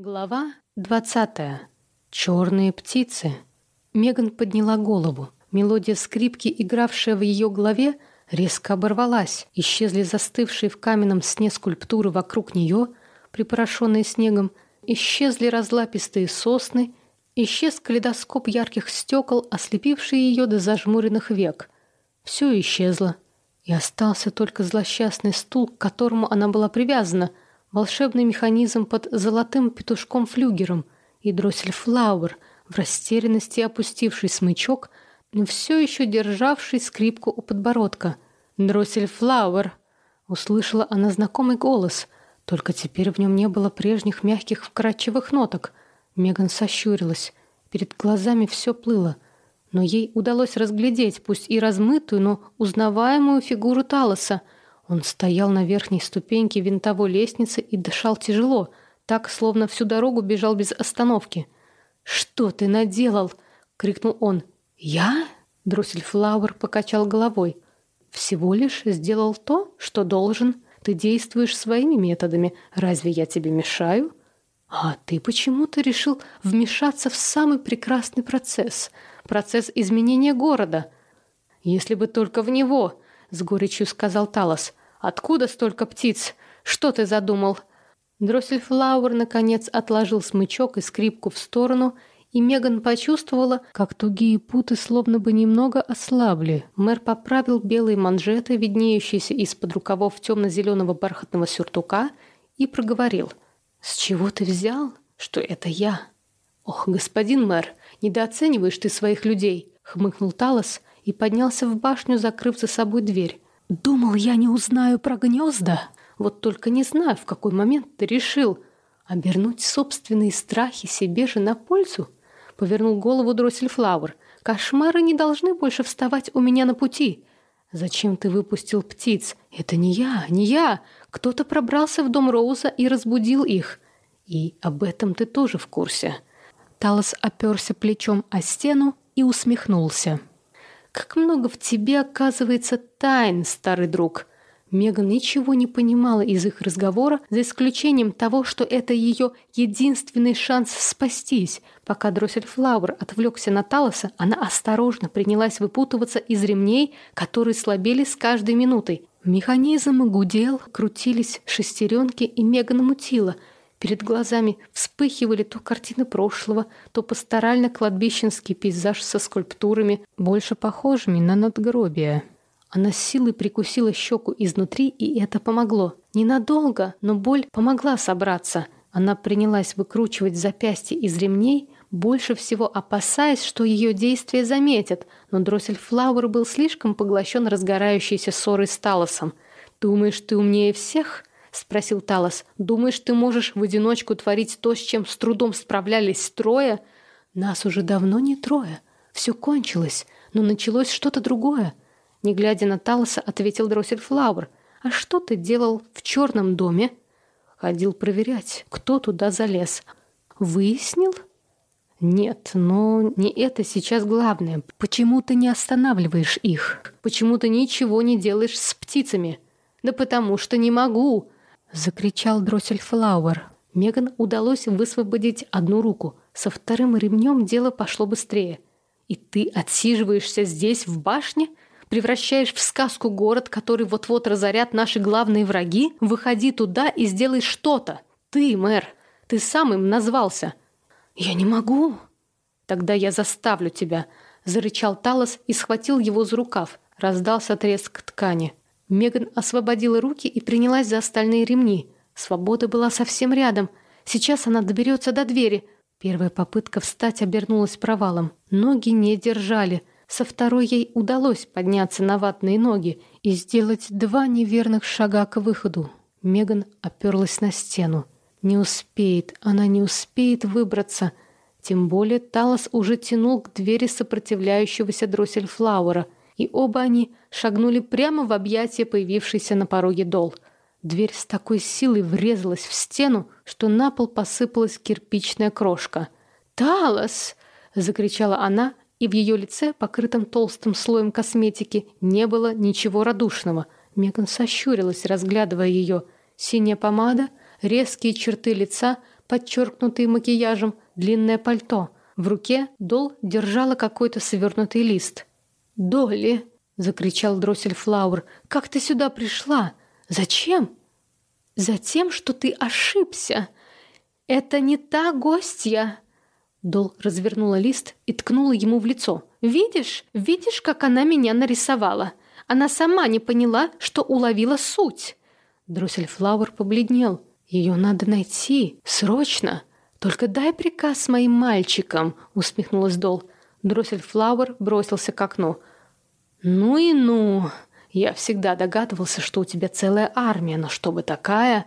Глава двадцатая. Черные птицы. Меган подняла голову. Мелодия скрипки, игравшая в ее голове, резко оборвалась. Исчезли застывшие в каменном сне скульптуры вокруг нее, припорошенные снегом. Исчезли разлапистые сосны. Исчез калейдоскоп ярких стекол, ослепивший ее до зажмуренных век. Все исчезло. И остался только злосчастный стул, к которому она была привязана — волшебный механизм под золотым петушком-флюгером и дроссель Флауэр, в растерянности опустивший смычок, но все еще державший скрипку у подбородка. «Дроссель Флауэр!» Услышала она знакомый голос, только теперь в нем не было прежних мягких вкрадчивых ноток. Меган сощурилась. Перед глазами все плыло. Но ей удалось разглядеть, пусть и размытую, но узнаваемую фигуру Талоса — он стоял на верхней ступеньке винтовой лестницы и дышал тяжело, так, словно всю дорогу бежал без остановки. «Что ты наделал?» — крикнул он. «Я?» — Дроссельфлауэр покачал головой. «Всего лишь сделал то, что должен. Ты действуешь своими методами. Разве я тебе мешаю?» «А ты почему-то решил вмешаться в самый прекрасный процесс. Процесс изменения города». «Если бы только в него», — с горечью сказал Талос. Откуда столько птиц? Что ты задумал?» Дроссельфлауэр, наконец, отложил смычок и скрипку в сторону, и Меган почувствовала, как тугие путы словно бы немного ослабли. Мэр поправил белые манжеты, виднеющиеся из-под рукавов темно-зеленого бархатного сюртука, и проговорил. «С чего ты взял, что это я?» «Ох, господин мэр, недооцениваешь ты своих людей!» — хмыкнул Талос и поднялся в башню, закрыв за собой дверь. Думал, я не узнаю про гнезда. Вот только не знаю, в какой момент ты решил обернуть собственные страхи себе же на пользу. Повернул голову Дроссельфлауэр. Кошмары не должны больше вставать у меня на пути. Зачем ты выпустил птиц? Это не я, не я. Кто-то пробрался в дом Роуза и разбудил их. И об этом ты тоже в курсе. Талос оперся плечом о стену и усмехнулся. Как много в тебе оказывается тайн, старый друг. Меган ничего не понимала из их разговора, за исключением того, что это ее единственный шанс спастись. Пока Дроссельфлауэр отвлекся на Талоса, она осторожно принялась выпутываться из ремней, которые слабели с каждой минутой. Механизм гудел, крутились шестеренки, и Меган мутила – Перед глазами вспыхивали то картины прошлого, то пасторально-кладбищенский пейзаж со скульптурами, больше похожими на надгробия. Она с силой прикусила щеку изнутри, и это помогло. Ненадолго, но боль помогла собраться. Она принялась выкручивать запястье из ремней, больше всего опасаясь, что ее действия заметят, но Дроссельфлауэр был слишком поглощен разгорающейся ссорой с Талосом. «Думаешь, ты умнее всех?» — спросил Талос. «Думаешь, ты можешь в одиночку творить то, с чем с трудом справлялись трое?» «Нас уже давно не трое. Все кончилось, но началось что-то другое». Не глядя на Талоса, ответил Дроссельфлауэр. «А что ты делал в черном доме?» «Ходил проверять, кто туда залез». «Выяснил?» «Нет, но не это сейчас главное. Почему ты не останавливаешь их? Почему ты ничего не делаешь с птицами?» «Да потому что не могу!» — закричал Дроссельфлауэр. Меган удалось высвободить одну руку. Со вторым ремнем дело пошло быстрее. «И ты отсиживаешься здесь, в башне? Превращаешь в сказку город, который вот-вот разорят наши главные враги? Выходи туда и сделай что-то! Ты, мэр, ты сам им назвался!» «Я не могу!» «Тогда я заставлю тебя!» — зарычал Талос и схватил его за рукав. Раздался треск ткани. Меган освободила руки и принялась за остальные ремни. Свобода была совсем рядом. Сейчас она доберется до двери. Первая попытка встать обернулась провалом. Ноги не держали. Со второй ей удалось подняться на ватные ноги и сделать два неверных шага к выходу. Меган оперлась на стену. Не успеет, она не успеет выбраться. Тем более Талос уже тянул к двери сопротивляющегося Дроссельфлауэра — и оба они шагнули прямо в объятия появившейся на пороге дол. Дверь с такой силой врезалась в стену, что на пол посыпалась кирпичная крошка. «Талос!» — закричала она, и в ее лице, покрытом толстым слоем косметики, не было ничего радушного. Меган сощурилась, разглядывая ее. Синяя помада, резкие черты лица, подчеркнутые макияжем, длинное пальто. В руке Дол держала какой-то свернутый лист. «Долли!» — закричал Дроссель Флауэр. «Как ты сюда пришла? Зачем?» «Затем, что ты ошибся. Это не та гостья!» Дол развернула лист и ткнула ему в лицо. «Видишь? Видишь, как она меня нарисовала? Она сама не поняла, что уловила суть!» Дроссельфлауэр побледнел. «Ее надо найти. Срочно! Только дай приказ моим мальчикам!» усмехнулась Дол. Дроссельфлауэр бросился к окну. «Ну и ну! Я всегда догадывался, что у тебя целая армия, но чтобы такая...»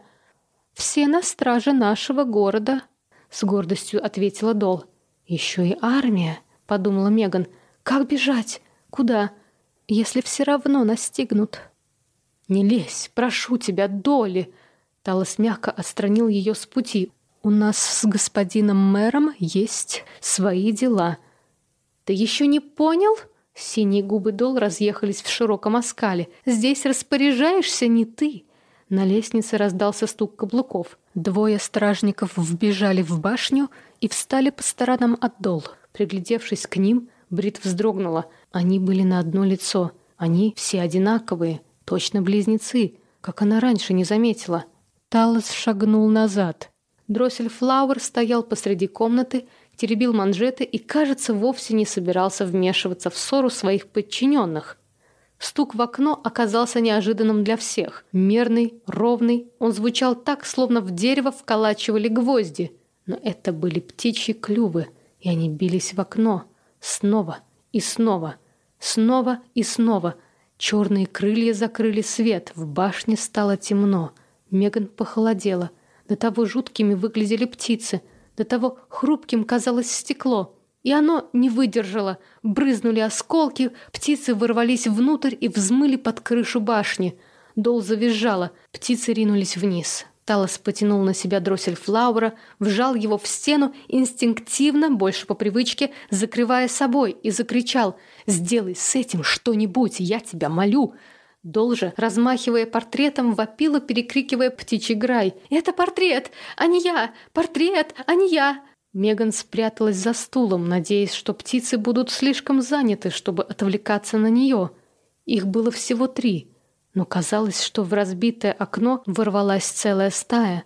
«Все на страже нашего города», — с гордостью ответила Дол. «Еще и армия», — подумала Меган. «Как бежать? Куда? Если все равно настигнут?» «Не лезь, прошу тебя, Доли!» Талос мягко отстранил ее с пути. «У нас с господином мэром есть свои дела». «Ты еще не понял?» Синие губы Дол разъехались в широком оскале. «Здесь распоряжаешься не ты!» На лестнице раздался стук каблуков. Двое стражников вбежали в башню и встали по сторонам от Дол. Приглядевшись к ним, Брит вздрогнула. Они были на одно лицо. Они все одинаковые, точно близнецы, как она раньше не заметила. Талос шагнул назад. Дроссель Флауэр стоял посреди комнаты теребил манжеты и, кажется, вовсе не собирался вмешиваться в ссору своих подчиненных. Стук в окно оказался неожиданным для всех. Мерный, ровный, он звучал так, словно в дерево вколачивали гвозди. Но это были птичьи клювы, и они бились в окно. Снова и снова, снова и снова. Черные крылья закрыли свет, в башне стало темно. Меган похолодела. До того жуткими выглядели птицы — до того хрупким казалось стекло. И оно не выдержало. Брызнули осколки, птицы ворвались внутрь и взмыли под крышу башни. Дол завизжала, птицы ринулись вниз. Талос потянул на себя дроссель Флаура, вжал его в стену, инстинктивно, больше по привычке, закрывая собой, и закричал «Сделай с этим что-нибудь, я тебя молю!» Долже, размахивая портретом, вопила, перекрикивая птичий грай. «Это портрет, а не я! Портрет, а не я!» Меган спряталась за стулом, надеясь, что птицы будут слишком заняты, чтобы отвлекаться на нее. Их было всего три, но казалось, что в разбитое окно ворвалась целая стая.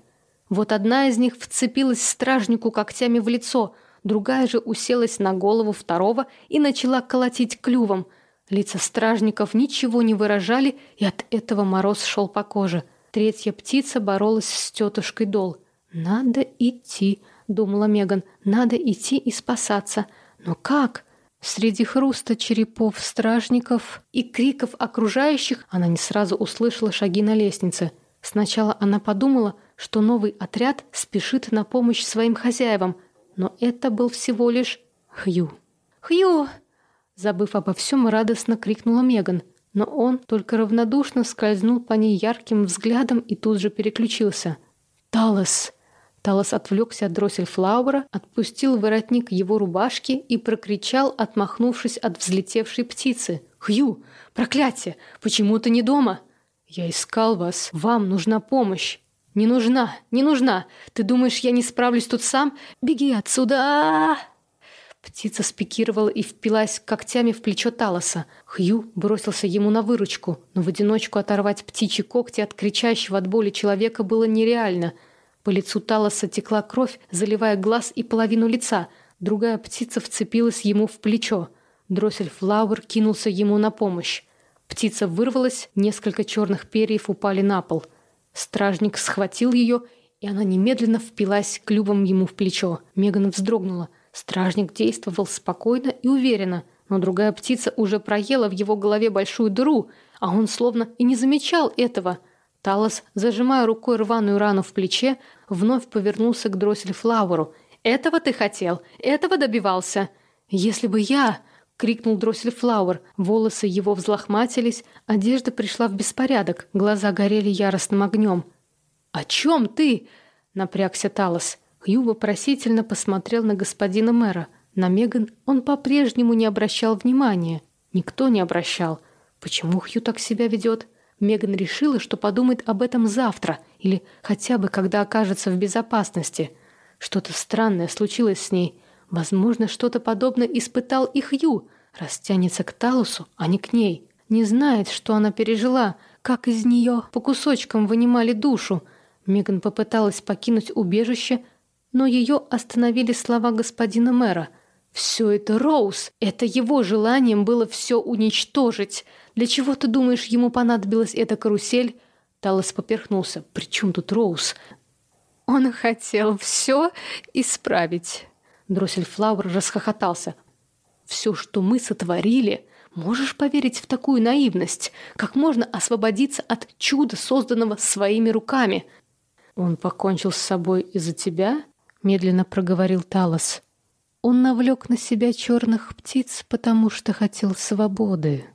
Вот одна из них вцепилась стражнику когтями в лицо, другая же уселась на голову второго и начала колотить клювом – Лица стражников ничего не выражали, и от этого мороз шел по коже. Третья птица боролась с тетушкой Дол. «Надо идти», — думала Меган, — «надо идти и спасаться. Но как?» Среди хруста черепов стражников и криков окружающих она не сразу услышала шаги на лестнице. Сначала она подумала, что новый отряд спешит на помощь своим хозяевам, но это был всего лишь Хью. «Хью!» Забыв обо всем, радостно крикнула Меган, но он только равнодушно скользнул по ней ярким взглядом и тут же переключился. «Талос!» Талос отвлекся от дроссель Флауэра, отпустил воротник его рубашки и прокричал, отмахнувшись от взлетевшей птицы. «Хью! Проклятие! Почему ты не дома?» «Я искал вас. Вам нужна помощь». «Не нужна! Не нужна! Ты думаешь, я не справлюсь тут сам? Беги отсюда!» Птица спикировала и впилась когтями в плечо Талоса. Хью бросился ему на выручку, но в одиночку оторвать птичьи когти от кричащего от боли человека было нереально. По лицу Талоса текла кровь, заливая глаз и половину лица. Другая птица вцепилась ему в плечо. Дроссель Флауэр кинулся ему на помощь. Птица вырвалась, несколько черных перьев упали на пол. Стражник схватил ее, и она немедленно впилась клювом ему в плечо. Меган вздрогнула. Стражник действовал спокойно и уверенно, но другая птица уже проела в его голове большую дыру, а он словно и не замечал этого. Талос, зажимая рукой рваную рану в плече, вновь повернулся к Дроссельфлауэру. «Этого ты хотел? Этого добивался?» «Если бы я...» — крикнул Дроссельфлауэр. Волосы его взлохматились, одежда пришла в беспорядок, глаза горели яростным огнем. «О чем ты?» — напрягся Талос. Хью вопросительно посмотрел на господина мэра. На Меган он по-прежнему не обращал внимания. Никто не обращал. Почему Хью так себя ведет? Меган решила, что подумает об этом завтра или хотя бы когда окажется в безопасности. Что-то странное случилось с ней. Возможно, что-то подобное испытал и Хью, растянется к Талусу, а не к ней. Не знает, что она пережила, как из нее по кусочкам вынимали душу. Меган попыталась покинуть убежище, но ее остановили слова господина мэра. «Все это Роуз! Это его желанием было все уничтожить! Для чего, ты думаешь, ему понадобилась эта карусель?» Талос поперхнулся. «При чем тут Роуз?» «Он хотел все исправить!» Дроссельфлауэр расхохотался. «Все, что мы сотворили, можешь поверить в такую наивность? Как можно освободиться от чуда, созданного своими руками?» «Он покончил с собой из-за тебя?» Медленно проговорил Талос. Он навлек на себя черных птиц, потому что хотел свободы.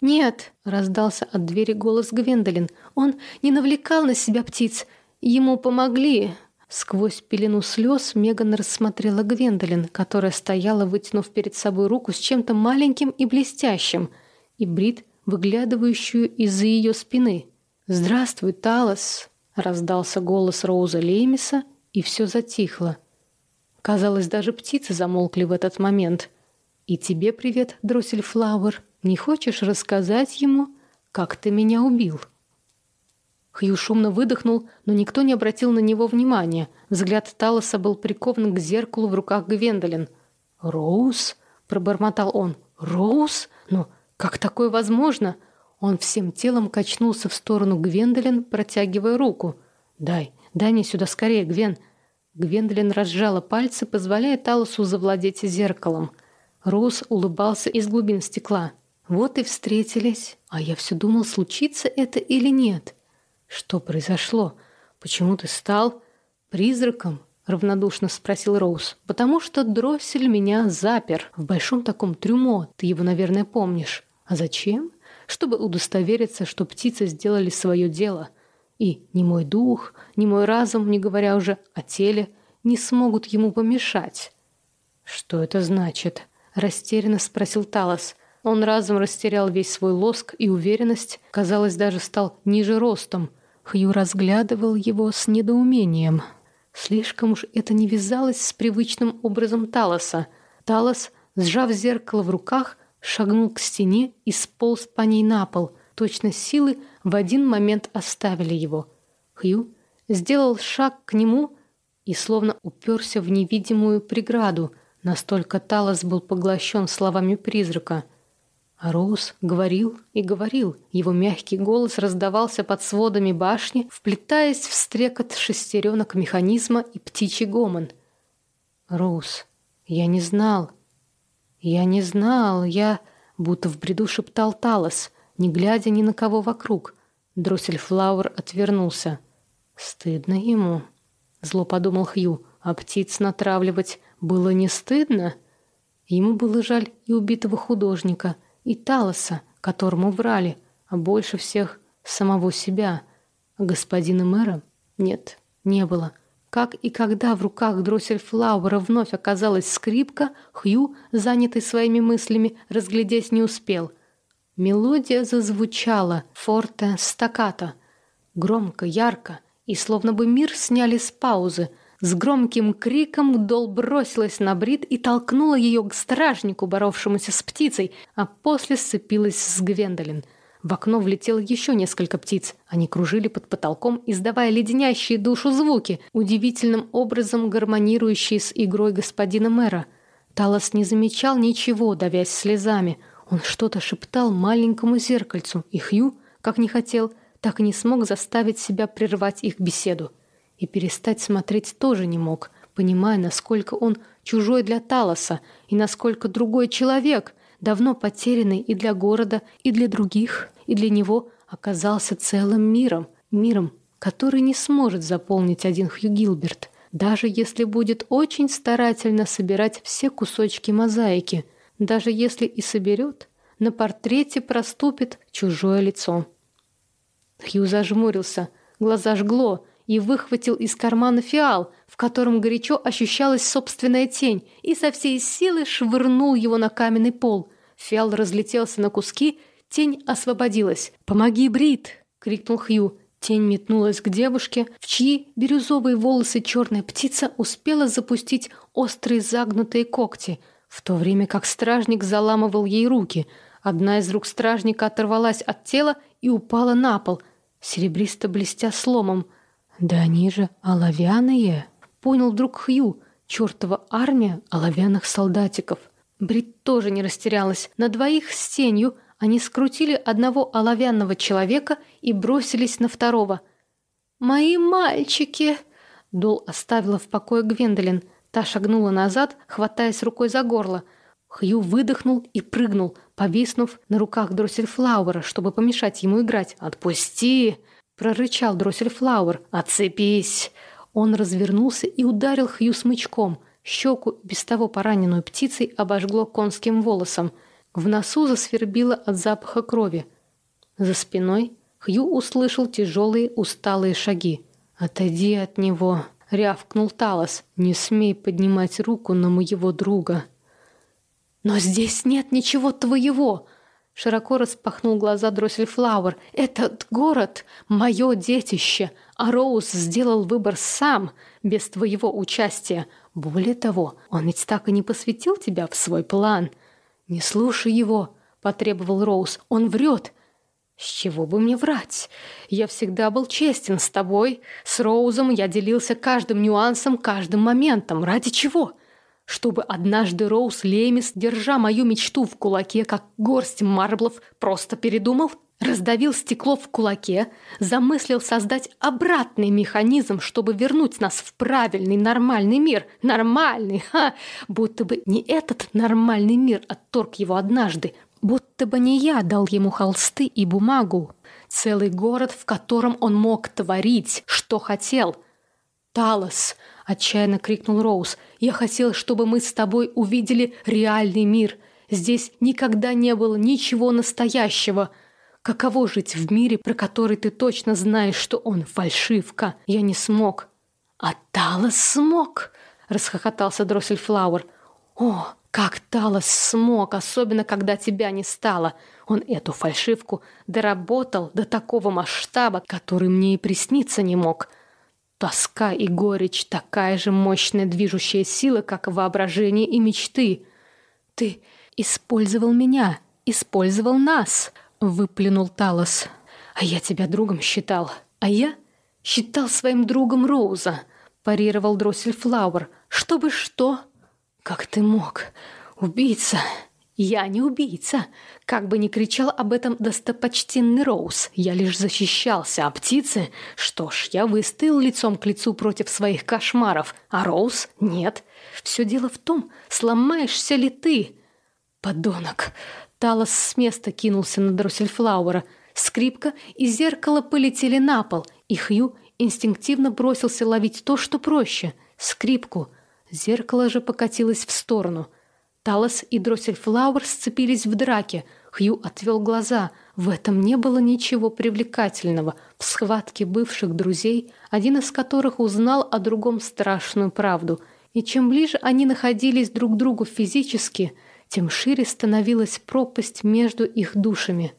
«Нет!» — раздался от двери голос Гвендолин. «Он не навлекал на себя птиц. Ему помогли!» Сквозь пелену слез Меган рассмотрела Гвендолин, которая стояла, вытянув перед собой руку с чем-то маленьким и блестящим, и Брит, выглядывающую из-за ее спины. «Здравствуй, Талос!» — раздался голос Роуза Леймиса, и все затихло. Казалось, даже птицы замолкли в этот момент. «И тебе привет, Дроссельфлауэр. Не хочешь рассказать ему, как ты меня убил?» Хью шумно выдохнул, но никто не обратил на него внимания. Взгляд Талоса был прикован к зеркалу в руках Гвендолин. «Роуз?» — пробормотал он. «Роуз? Но как такое возможно?» Он всем телом качнулся в сторону Гвендолин, протягивая руку. «Дай, дай мне сюда скорее, Гвен!» Гвендолин разжала пальцы, позволяя Талосу завладеть зеркалом. Роуз улыбался из глубин стекла. «Вот и встретились. А я все думал, случится это или нет». «Что произошло? Почему ты стал призраком?» — равнодушно спросил Роуз. «Потому что дроссель меня запер в большом таком трюмо, ты его, наверное, помнишь. А зачем? Чтобы удостовериться, что птицы сделали свое дело. И ни мой дух, ни мой разум, не говоря уже о теле, не смогут ему помешать». «Что это значит?» — растерянно спросил Талос. Он разом растерял весь свой лоск и уверенность, казалось, даже стал ниже ростом — Хью разглядывал его с недоумением. Слишком уж это не вязалось с привычным образом Талоса. Талос, сжав зеркало в руках, шагнул к стене и сполз по ней на пол. Точно силы в один момент оставили его. Хью сделал шаг к нему и словно уперся в невидимую преграду. Настолько Талос был поглощен словами призрака — а Роуз говорил и говорил. Его мягкий голос раздавался под сводами башни, вплетаясь в стрекот шестеренок механизма и птичий гомон. «Роуз, я не знал. Я не знал. Я...» Будто в бреду шептал Талос, не глядя ни на кого вокруг. Дроссельфлауэр отвернулся. «Стыдно ему», — зло подумал Хью. «А птиц натравливать было не стыдно?» Ему было жаль и убитого художника — и Талоса, которому врали, а больше всех самого себя. А господина мэра нет, не было. Как и когда в руках Дроссельфлауэра вновь оказалась скрипка, Хью, занятый своими мыслями, разглядеть не успел. Мелодия зазвучала, форте, стаккато. Громко, ярко, и словно бы мир сняли с паузы — с громким криком Дол бросилась на Брит и толкнула ее к стражнику, боровшемуся с птицей, а после сцепилась с Гвендолин. В окно влетело еще несколько птиц. Они кружили под потолком, издавая леденящие душу звуки, удивительным образом гармонирующие с игрой господина мэра. Талос не замечал ничего, давясь слезами. Он что-то шептал маленькому зеркальцу, и Хью, как не хотел, так и не смог заставить себя прервать их беседу. И перестать смотреть тоже не мог, понимая, насколько он чужой для Талоса и насколько другой человек, давно потерянный и для города, и для других, и для него оказался целым миром, миром, который не сможет заполнить один Хью Гилберт, даже если будет очень старательно собирать все кусочки мозаики, даже если и соберет, на портрете проступит чужое лицо. Хью зажмурился, глаза жгло, и выхватил из кармана фиал, в котором горячо ощущалась собственная тень, и со всей силы швырнул его на каменный пол. Фиал разлетелся на куски, тень освободилась. «Помоги, Брит!» — крикнул Хью. Тень метнулась к девушке, в чьи бирюзовые волосы черная птица успела запустить острые загнутые когти, в то время как стражник заламывал ей руки. Одна из рук стражника оторвалась от тела и упала на пол, серебристо блестя сломом. «Да они же оловянные!» — понял вдруг Хью. «Чертова армия оловянных солдатиков!» Брит тоже не растерялась. На двоих с тенью они скрутили одного оловянного человека и бросились на второго. «Мои мальчики!» Дол оставила в покое Гвендолин. Та шагнула назад, хватаясь рукой за горло. Хью выдохнул и прыгнул, повиснув на руках Дроссельфлауэра, чтобы помешать ему играть. «Отпусти!» — прорычал Дроссельфлауэр. «Отцепись!» Он развернулся и ударил Хью смычком. Щеку, без того пораненную птицей, обожгло конским волосом. В носу засвербило от запаха крови. За спиной Хью услышал тяжелые усталые шаги. «Отойди от него!» — рявкнул Талос. «Не смей поднимать руку на моего друга!» «Но здесь нет ничего твоего!» Широко распахнул глаза Дроссельфлауэр. «Этот город — мое детище, а Роуз сделал выбор сам, без твоего участия. Более того, он ведь так и не посвятил тебя в свой план». «Не слушай его», — потребовал Роуз. «Он врет». «С чего бы мне врать? Я всегда был честен с тобой. С Роузом я делился каждым нюансом, каждым моментом. Ради чего?» чтобы однажды Роуз Лемис, держа мою мечту в кулаке, как горсть марблов, просто передумал, раздавил стекло в кулаке, замыслил создать обратный механизм, чтобы вернуть нас в правильный нормальный мир. Нормальный, ха! Будто бы не этот нормальный мир отторг его однажды, будто бы не я дал ему холсты и бумагу. Целый город, в котором он мог творить, что хотел. «Талос!» — отчаянно крикнул Роуз — я хотел, чтобы мы с тобой увидели реальный мир. Здесь никогда не было ничего настоящего. Каково жить в мире, про который ты точно знаешь, что он фальшивка? Я не смог. А Талос смог, расхохотался Дроссельфлауэр. О, как Талос смог, особенно когда тебя не стало. Он эту фальшивку доработал до такого масштаба, который мне и присниться не мог. Тоска и горечь — такая же мощная движущая сила, как воображение и мечты. «Ты использовал меня, использовал нас!» — выплюнул Талос. «А я тебя другом считал. А я считал своим другом Роуза», — парировал Дроссельфлауэр. «Чтобы что?» «Как ты мог? Убийца!» «Я не убийца!» Как бы ни кричал об этом достопочтенный Роуз, я лишь защищался, а птицы... Что ж, я выстоял лицом к лицу против своих кошмаров, а Роуз — нет. Все дело в том, сломаешься ли ты. Подонок! Талос с места кинулся на Дроссельфлауэра. Скрипка и зеркало полетели на пол, и Хью инстинктивно бросился ловить то, что проще — скрипку. Зеркало же покатилось в сторону — Талос и Дроссельфлауэр сцепились в драке. Хью отвел глаза. В этом не было ничего привлекательного. В схватке бывших друзей, один из которых узнал о другом страшную правду. И чем ближе они находились друг к другу физически, тем шире становилась пропасть между их душами.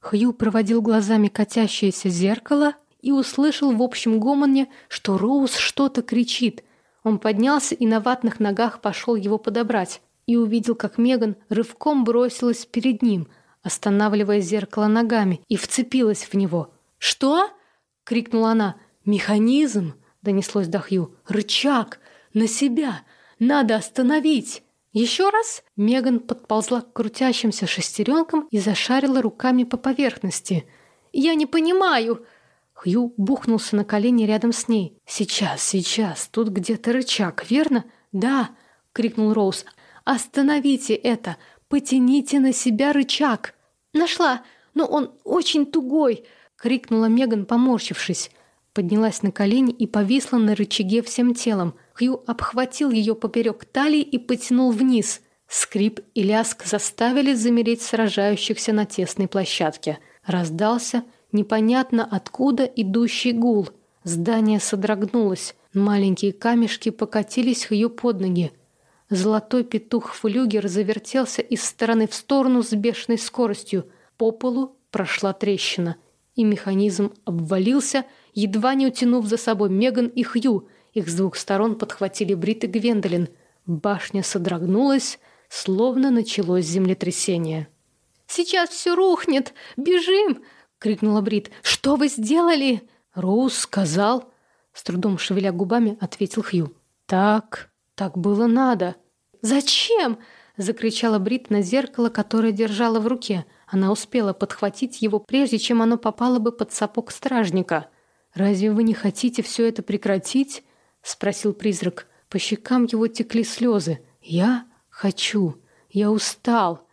Хью проводил глазами катящееся зеркало и услышал в общем гомоне, что Роуз что-то кричит. Он поднялся и на ватных ногах пошел его подобрать и увидел, как Меган рывком бросилась перед ним, останавливая зеркало ногами, и вцепилась в него. «Что?» — крикнула она. «Механизм!» — донеслось до Хью. «Рычаг! На себя! Надо остановить!» Еще раз Меган подползла к крутящимся шестеренкам и зашарила руками по поверхности. «Я не понимаю!» Хью бухнулся на колени рядом с ней. «Сейчас, сейчас, тут где-то рычаг, верно?» «Да!» — крикнул Роуз. Остановите это! Потяните на себя рычаг!» «Нашла! Но он очень тугой!» — крикнула Меган, поморщившись. Поднялась на колени и повисла на рычаге всем телом. Хью обхватил ее поперек талии и потянул вниз. Скрип и ляск заставили замереть сражающихся на тесной площадке. Раздался непонятно откуда идущий гул. Здание содрогнулось. Маленькие камешки покатились Хью под ноги. Золотой петух-флюгер завертелся из стороны в сторону с бешеной скоростью. По полу прошла трещина. и механизм обвалился, едва не утянув за собой Меган и Хью. Их с двух сторон подхватили Брит и Гвендолин. Башня содрогнулась, словно началось землетрясение. «Сейчас все рухнет! Бежим!» — крикнула Брит. «Что вы сделали?» «Роуз сказал...» С трудом шевеля губами, ответил Хью. «Так, так было надо». «Зачем?» — закричала Брит на зеркало, которое держала в руке. Она успела подхватить его, прежде чем оно попало бы под сапог стражника. «Разве вы не хотите все это прекратить?» — спросил призрак. По щекам его текли слезы. «Я хочу. Я устал».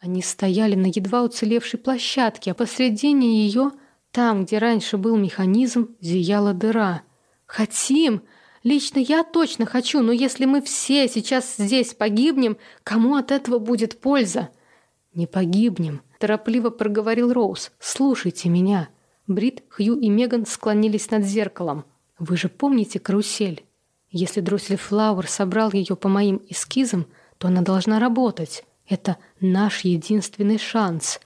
Они стояли на едва уцелевшей площадке, а посредине ее, там, где раньше был механизм, зияла дыра. «Хотим! Лично я точно хочу, но если мы все сейчас здесь погибнем, кому от этого будет польза?» «Не погибнем», — торопливо проговорил Роуз. «Слушайте меня». Брит, Хью и Меган склонились над зеркалом. «Вы же помните карусель? Если Дроссель Флауэр собрал ее по моим эскизам, то она должна работать. Это наш единственный шанс».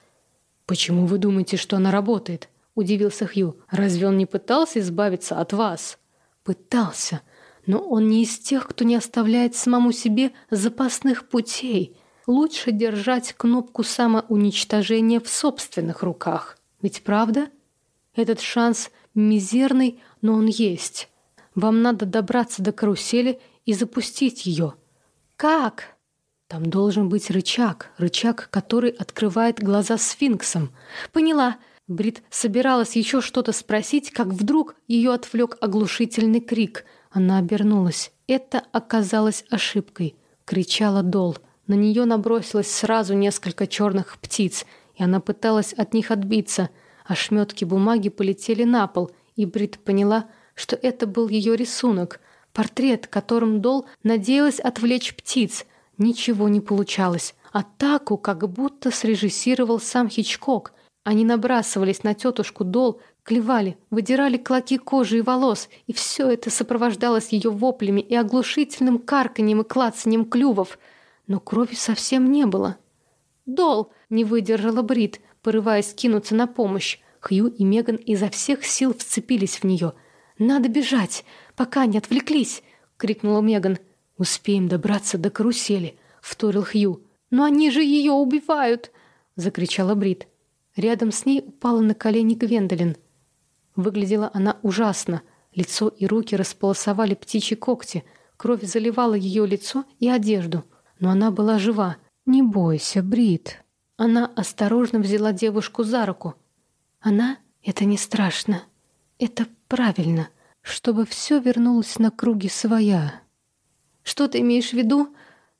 «Почему вы думаете, что она работает?» — удивился Хью. «Разве он не пытался избавиться от вас?» Пытался, но он не из тех, кто не оставляет самому себе запасных путей. Лучше держать кнопку самоуничтожения в собственных руках. Ведь правда? Этот шанс мизерный, но он есть. Вам надо добраться до карусели и запустить ее. Как? Там должен быть рычаг, рычаг, который открывает глаза сфинксом. Поняла. Брит собиралась еще что-то спросить, как вдруг ее отвлек оглушительный крик. Она обернулась. Это оказалось ошибкой. Кричала Дол. На нее набросилось сразу несколько черных птиц, и она пыталась от них отбиться. Ошметки бумаги полетели на пол, и Брит поняла, что это был ее рисунок. Портрет, которым Дол надеялась отвлечь птиц. Ничего не получалось. Атаку как будто срежиссировал сам Хичкок — они набрасывались на тетушку Дол, клевали, выдирали клоки кожи и волос, и все это сопровождалось ее воплями и оглушительным карканьем и клацанием клювов. Но крови совсем не было. «Дол!» — не выдержала Брит, порываясь кинуться на помощь. Хью и Меган изо всех сил вцепились в нее. «Надо бежать, пока не отвлеклись!» — крикнула Меган. «Успеем добраться до карусели», — вторил Хью. «Но они же ее убивают!» — закричала Брит. Рядом с ней упала на колени Гвендолин. Выглядела она ужасно. Лицо и руки располосовали птичьи когти. Кровь заливала ее лицо и одежду. Но она была жива. «Не бойся, Брит». Она осторожно взяла девушку за руку. «Она — это не страшно. Это правильно, чтобы все вернулось на круги своя». «Что ты имеешь в виду?»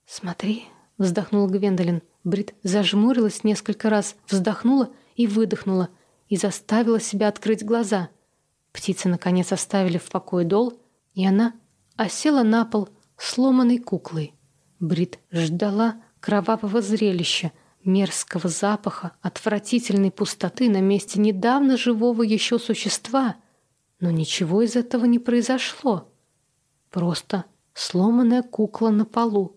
«Смотри», — вздохнула Гвендолин. Брит зажмурилась несколько раз, вздохнула и выдохнула, и заставила себя открыть глаза. Птицы, наконец, оставили в покое дол, и она осела на пол сломанной куклой. Брит ждала кровавого зрелища, мерзкого запаха, отвратительной пустоты на месте недавно живого еще существа. Но ничего из этого не произошло. Просто сломанная кукла на полу.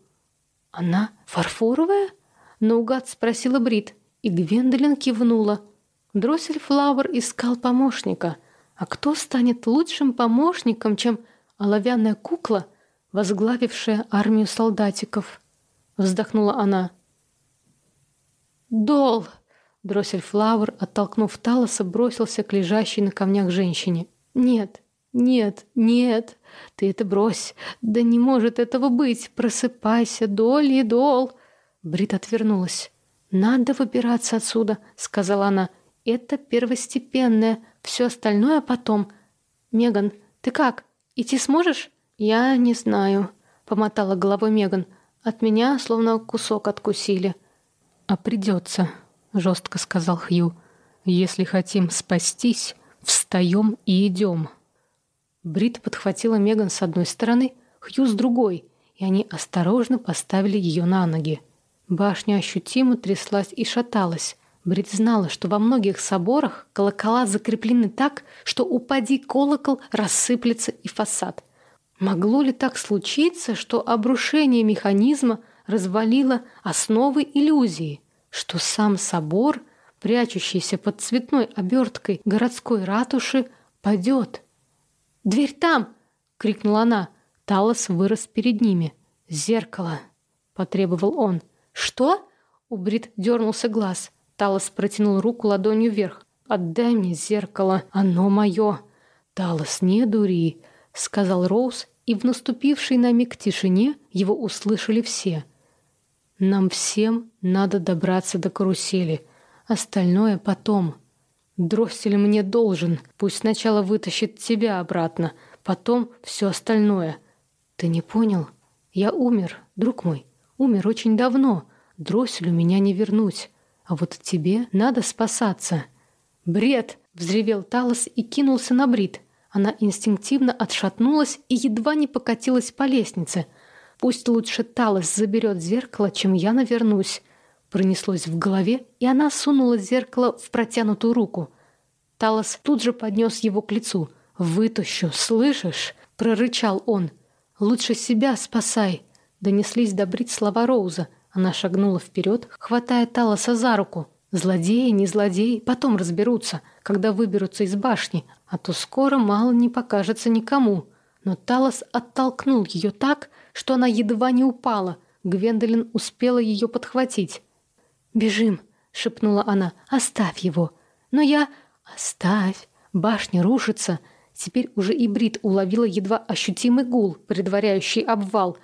«Она фарфоровая?» — наугад спросила Брит. И Гвендолин кивнула. Дроссель Флауэр искал помощника. А кто станет лучшим помощником, чем оловянная кукла, возглавившая армию солдатиков? Вздохнула она. «Дол!» Дроссель Флауэр, оттолкнув Талоса, бросился к лежащей на камнях женщине. «Нет, нет, нет, ты это брось. Да не может этого быть. Просыпайся, Доль и Дол!» Брит отвернулась. «Надо выбираться отсюда», — сказала она. «Это первостепенное, все остальное потом». «Меган, ты как? Идти сможешь?» «Я не знаю», — помотала головой Меган. «От меня словно кусок откусили». «А придется», — жестко сказал Хью. «Если хотим спастись, встаем и идем». Брит подхватила Меган с одной стороны, Хью с другой, и они осторожно поставили ее на ноги. Башня ощутимо тряслась и шаталась. Брит знала, что во многих соборах колокола закреплены так, что упади колокол, рассыплется и фасад. Могло ли так случиться, что обрушение механизма развалило основы иллюзии, что сам собор прячущийся под цветной оберткой городской ратуши, падет. «Дверь там!» — крикнула она. Талос вырос перед ними. «Зеркало!» — потребовал он. «Что?» — у Брит дернулся глаз. Талос протянул руку ладонью вверх. «Отдай мне зеркало, оно мое!» «Талос, не дури!» — сказал Роуз, и в наступившей на миг тишине его услышали все. «Нам всем надо добраться до карусели. Остальное потом. Дроссель мне должен. Пусть сначала вытащит тебя обратно, потом все остальное. Ты не понял? Я умер, друг мой. Умер очень давно. Дросселю меня не вернуть. А вот тебе надо спасаться». «Бред!» — взревел Талос и кинулся на Брит. Она инстинктивно отшатнулась и едва не покатилась по лестнице. «Пусть лучше Талос заберет зеркало, чем я навернусь», пронеслось в голове, и она сунула зеркало в протянутую руку. Талос тут же поднес его к лицу. «Вытащу, слышишь?» — прорычал он. «Лучше себя спасай!» Донеслись до Брит слова Роуза. Она шагнула вперед, хватая Талоса за руку. Злодеи, не злодеи, потом разберутся, когда выберутся из башни, а то скоро мало не покажется никому. Но Талос оттолкнул ее так, что она едва не упала. Гвендолин успела ее подхватить. «Бежим!» — шепнула она. «Оставь его!» «Но я...» «Оставь! Башня рушится!» Теперь уже и Брит уловила едва ощутимый гул, предваряющий обвал.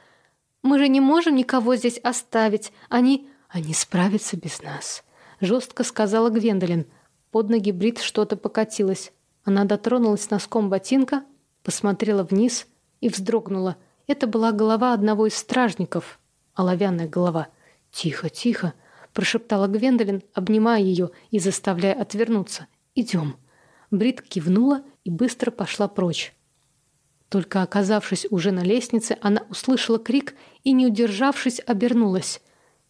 «Мы же не можем никого здесь оставить. Они... они справятся без нас!» жестко сказала Гвендолин. Под ноги Брит что-то покатилось. Она дотронулась носком ботинка, посмотрела вниз и вздрогнула. Это была голова одного из стражников. Оловянная голова. «Тихо, тихо!» — прошептала Гвендолин, обнимая ее и заставляя отвернуться. «Идем». Брит кивнула и быстро пошла прочь. Только оказавшись уже на лестнице, она услышала крик и, не удержавшись, обернулась.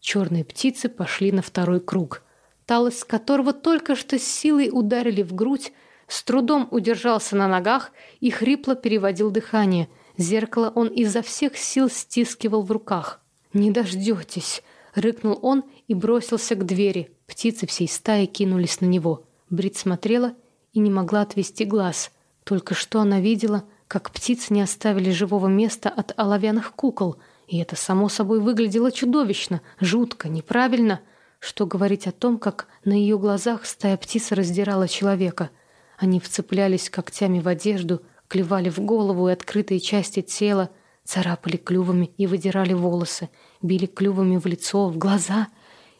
Черные птицы пошли на второй круг — Талос, которого только что с силой ударили в грудь, с трудом удержался на ногах и хрипло переводил дыхание. Зеркало он изо всех сил стискивал в руках. «Не дождетесь!» — рыкнул он и бросился к двери. Птицы всей стаи кинулись на него. Брит смотрела и не могла отвести глаз. Только что она видела, как птицы не оставили живого места от оловянных кукол, и это само собой выглядело чудовищно, жутко, неправильно — что говорить о том, как на ее глазах стая птиц раздирала человека? Они вцеплялись когтями в одежду, клевали в голову и открытые части тела, царапали клювами и выдирали волосы, били клювами в лицо, в глаза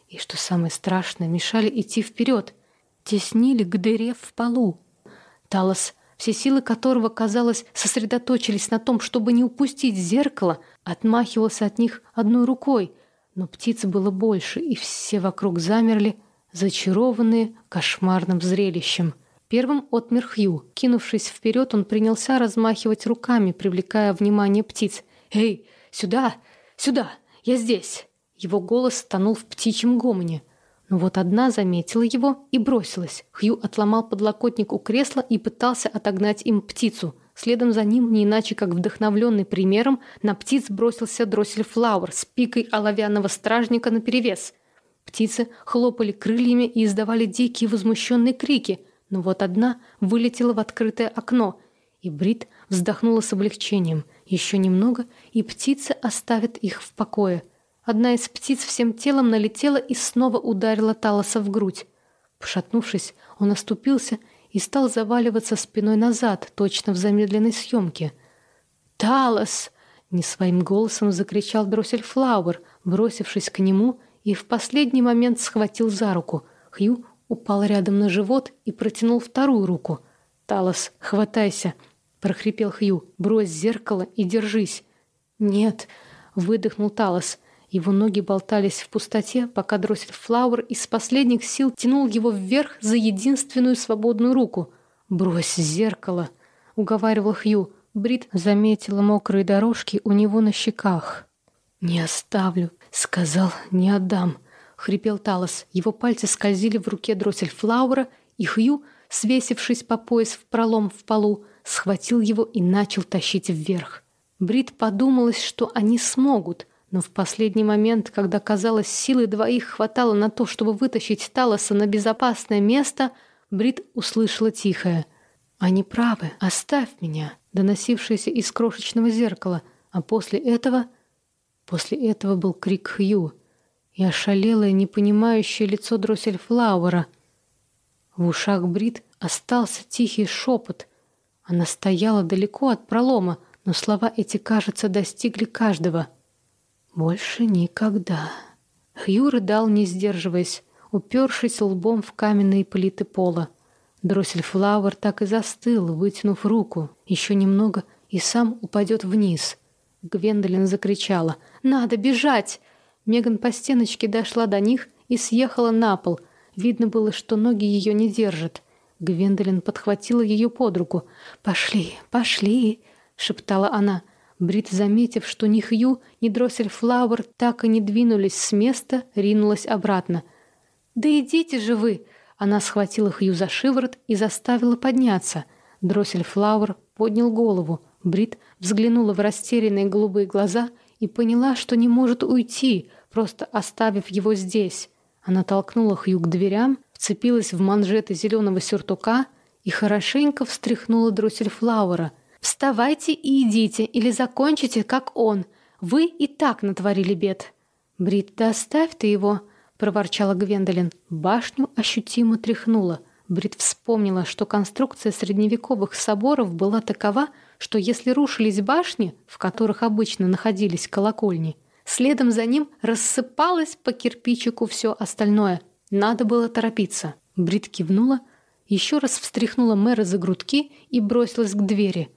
и, что самое страшное, мешали идти вперед, теснили к дыре в полу. Талос, все силы которого, казалось, сосредоточились на том, чтобы не упустить зеркало, отмахивался от них одной рукой — но птиц было больше, и все вокруг замерли, зачарованные кошмарным зрелищем. Первым отмер Хью. Кинувшись вперед, он принялся размахивать руками, привлекая внимание птиц. «Эй, сюда! Сюда! Я здесь!» Его голос тонул в птичьем гомоне. Но вот одна заметила его и бросилась. Хью отломал подлокотник у кресла и пытался отогнать им птицу. Следом за ним, не иначе как вдохновленный примером, на птиц бросился дроссель Флауэр с пикой оловянного стражника наперевес. Птицы хлопали крыльями и издавали дикие возмущенные крики, но вот одна вылетела в открытое окно, и Брит вздохнула с облегчением. Еще немного, и птицы оставят их в покое. Одна из птиц всем телом налетела и снова ударила Талоса в грудь. Пошатнувшись, он оступился и стал заваливаться спиной назад, точно в замедленной съемке. «Талос!» — не своим голосом закричал Дроссель Флауэр, бросившись к нему и в последний момент схватил за руку. Хью упал рядом на живот и протянул вторую руку. «Талос, хватайся!» — прохрипел Хью. «Брось зеркало и держись!» «Нет!» — выдохнул Талос. Его ноги болтались в пустоте, пока дроссель Флауэр из последних сил тянул его вверх за единственную свободную руку. «Брось зеркало!» — уговаривал Хью. Брит заметила мокрые дорожки у него на щеках. «Не оставлю», — сказал, — «не отдам», — хрипел Талос. Его пальцы скользили в руке дроссель Флауэра, и Хью, свесившись по пояс в пролом в полу, схватил его и начал тащить вверх. Брит подумалось, что они смогут — Но в последний момент, когда, казалось, силы двоих хватало на то, чтобы вытащить Талоса на безопасное место, Брит услышала тихое «Они правы, оставь меня», доносившееся из крошечного зеркала, а после этого... После этого был крик Хью и ошалелое, непонимающее лицо Дроссельфлауэра. В ушах Брит остался тихий шепот. Она стояла далеко от пролома, но слова эти, кажется, достигли каждого. «Больше никогда». Хью рыдал, не сдерживаясь, упершись лбом в каменные плиты пола. Дроссельфлауэр так и застыл, вытянув руку. Еще немного, и сам упадет вниз. Гвендолин закричала «Надо бежать!» Меган по стеночке дошла до них и съехала на пол. Видно было, что ноги ее не держат. Гвендолин подхватила ее под руку. «Пошли, пошли!» — шептала она. Брит, заметив, что ни Хью, ни Дроссельфлауэр так и не двинулись с места, ринулась обратно. «Да идите же вы!» Она схватила Хью за шиворот и заставила подняться. Дроссельфлауэр поднял голову. Брит взглянула в растерянные голубые глаза и поняла, что не может уйти, просто оставив его здесь. Она толкнула Хью к дверям, вцепилась в манжеты зеленого сюртука и хорошенько встряхнула Дроссельфлауэра. «Вставайте и идите, или закончите, как он. Вы и так натворили бед». «Брит, да оставь ты его», — проворчала Гвендолин. Башню ощутимо тряхнула. Брит вспомнила, что конструкция средневековых соборов была такова, что если рушились башни, в которых обычно находились колокольни, следом за ним рассыпалось по кирпичику все остальное. Надо было торопиться. Брит кивнула, еще раз встряхнула мэра за грудки и бросилась к двери.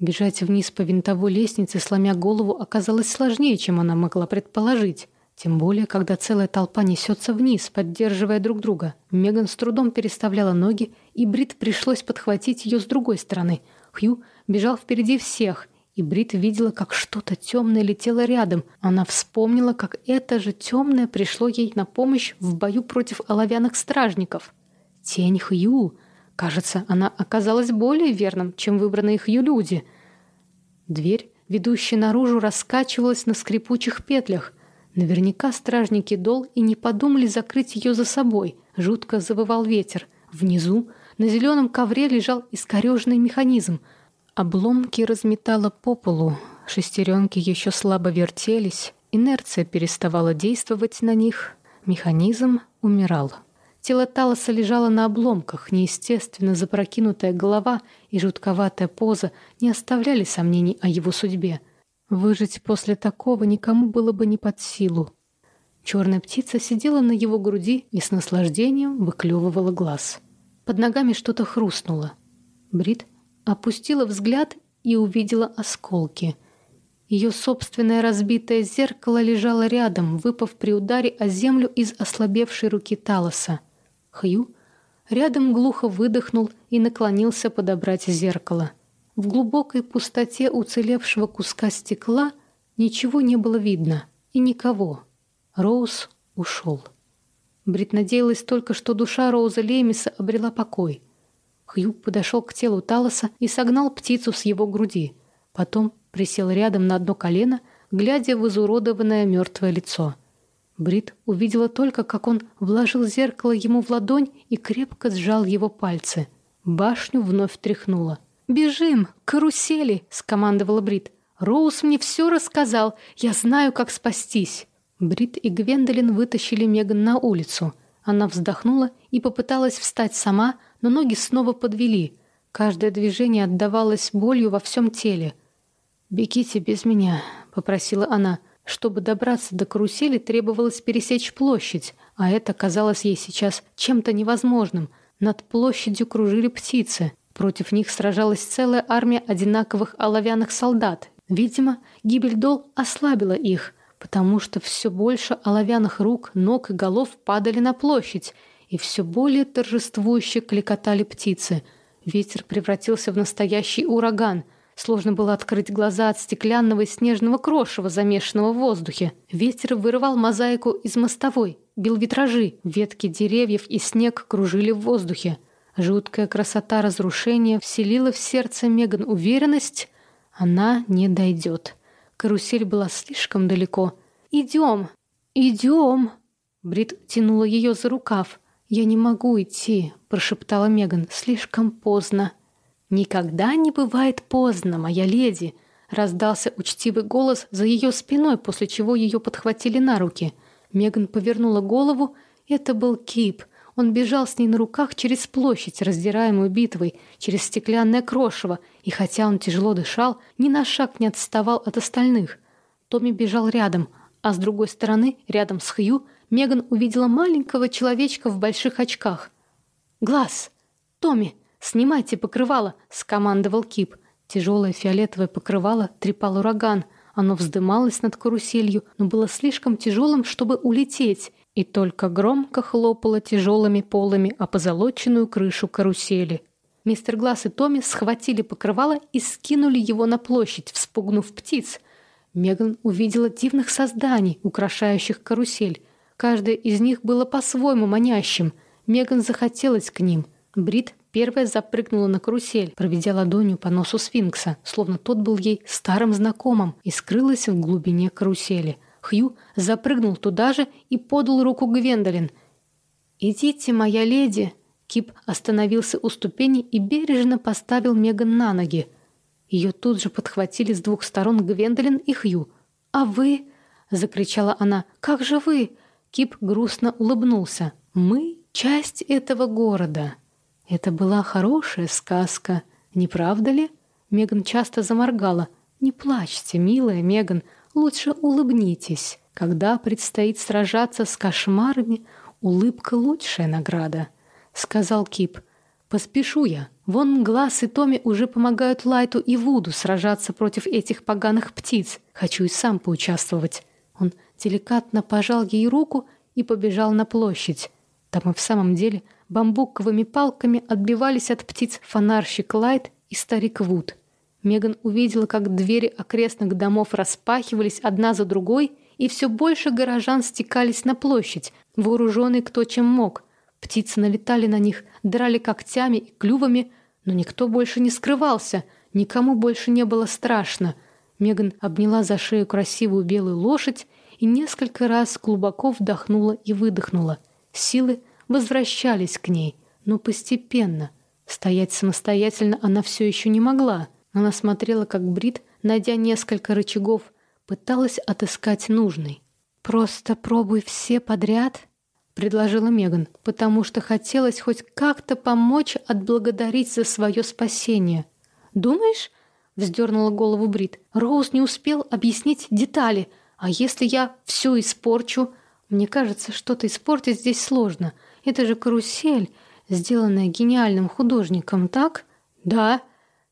Бежать вниз по винтовой лестнице, сломя голову, оказалось сложнее, чем она могла предположить. Тем более, когда целая толпа несется вниз, поддерживая друг друга. Меган с трудом переставляла ноги, и Брит пришлось подхватить ее с другой стороны. Хью бежал впереди всех, и Брит видела, как что-то темное летело рядом. Она вспомнила, как это же темное пришло ей на помощь в бою против оловянных стражников. Тень Хью. Кажется, она оказалась более верным, чем выбранные Хью люди. Дверь, ведущая наружу, раскачивалась на скрипучих петлях. Наверняка стражники Дол и не подумали закрыть ее за собой. Жутко завывал ветер. Внизу на зеленом ковре лежал искореженный механизм — Обломки разметало по полу, шестеренки еще слабо вертелись, инерция переставала действовать на них, механизм умирал. Тело Талоса лежало на обломках, неестественно запрокинутая голова и жутковатая поза не оставляли сомнений о его судьбе. Выжить после такого никому было бы не под силу. Черная птица сидела на его груди и с наслаждением выклевывала глаз. Под ногами что-то хрустнуло. Брит Опустила взгляд и увидела осколки. Ее собственное разбитое зеркало лежало рядом, выпав при ударе о землю из ослабевшей руки Талоса. Хью рядом глухо выдохнул и наклонился подобрать зеркало. В глубокой пустоте уцелевшего куска стекла ничего не было видно и никого. Роуз ушел. Брит надеялась только, что душа Роуза Лемиса обрела покой — Хью подошел к телу Талоса и согнал птицу с его груди. Потом присел рядом на одно колено, глядя в изуродованное мертвое лицо. Брит увидела только, как он вложил зеркало ему в ладонь и крепко сжал его пальцы. Башню вновь тряхнуло. «Бежим! Карусели!» — скомандовала Брит. «Роуз мне все рассказал. Я знаю, как спастись!» Брит и Гвендолин вытащили Меган на улицу. Она вздохнула и попыталась встать сама, но ноги снова подвели. Каждое движение отдавалось болью во всем теле. «Бегите без меня», — попросила она. Чтобы добраться до карусели, требовалось пересечь площадь, а это казалось ей сейчас чем-то невозможным. Над площадью кружили птицы. Против них сражалась целая армия одинаковых оловянных солдат. Видимо, гибель Дол ослабила их, потому что все больше оловянных рук, ног и голов падали на площадь, и все более торжествующе кликотали птицы. Ветер превратился в настоящий ураган. Сложно было открыть глаза от стеклянного и снежного крошева, замешанного в воздухе. Ветер вырывал мозаику из мостовой, бил витражи, ветки деревьев и снег кружили в воздухе. Жуткая красота разрушения вселила в сердце Меган уверенность, она не дойдет. Карусель была слишком далеко. идем! Идем!» Брит тянула ее за рукав. «Я не могу идти», — прошептала Меган. «Слишком поздно». «Никогда не бывает поздно, моя леди», — раздался учтивый голос за ее спиной, после чего ее подхватили на руки. Меган повернула голову. Это был Кип. Он бежал с ней на руках через площадь, раздираемую битвой, через стеклянное крошево, и хотя он тяжело дышал, ни на шаг не отставал от остальных. Томми бежал рядом, а с другой стороны, рядом с Хью, Меган увидела маленького человечка в больших очках. «Глаз! Томми, снимайте покрывало!» — скомандовал Кип. Тяжелое фиолетовое покрывало трепал ураган. Оно вздымалось над каруселью, но было слишком тяжелым, чтобы улететь, и только громко хлопало тяжелыми полами о позолоченную крышу карусели. Мистер Глаз и Томми схватили покрывало и скинули его на площадь, вспугнув птиц. Меган увидела дивных созданий, украшающих карусель. Каждое из них было по-своему манящим. Меган захотелось к ним. Брит первая запрыгнула на карусель, проведя ладонью по носу сфинкса, словно тот был ей старым знакомым, и скрылась в глубине карусели – Хью запрыгнул туда же и подал руку Гвендолин. «Идите, моя леди!» Кип остановился у ступени и бережно поставил Меган на ноги. Ее тут же подхватили с двух сторон Гвендолин и Хью. «А вы?» — закричала она. «Как же вы?» Кип грустно улыбнулся. «Мы — часть этого города». Это была хорошая сказка, не правда ли? Меган часто заморгала. «Не плачьте, милая Меган, Лучше улыбнитесь. Когда предстоит сражаться с кошмарами, улыбка — лучшая награда», — сказал Кип. «Поспешу я. Вон Глаз и Томи уже помогают Лайту и Вуду сражаться против этих поганых птиц. Хочу и сам поучаствовать». Он деликатно пожал ей руку и побежал на площадь. Там и в самом деле бамбуковыми палками отбивались от птиц фонарщик Лайт и старик Вуд. Меган увидела, как двери окрестных домов распахивались одна за другой, и все больше горожан стекались на площадь, вооруженные кто чем мог. Птицы налетали на них, драли когтями и клювами, но никто больше не скрывался, никому больше не было страшно. Меган обняла за шею красивую белую лошадь и несколько раз глубоко вдохнула и выдохнула. Силы возвращались к ней, но постепенно. Стоять самостоятельно она все еще не могла — она смотрела, как Брит, найдя несколько рычагов, пыталась отыскать нужный. «Просто пробуй все подряд», — предложила Меган, потому что хотелось хоть как-то помочь отблагодарить за свое спасение. «Думаешь?» — вздернула голову Брит. «Роуз не успел объяснить детали. А если я все испорчу? Мне кажется, что-то испортить здесь сложно. Это же карусель, сделанная гениальным художником, так?» «Да»,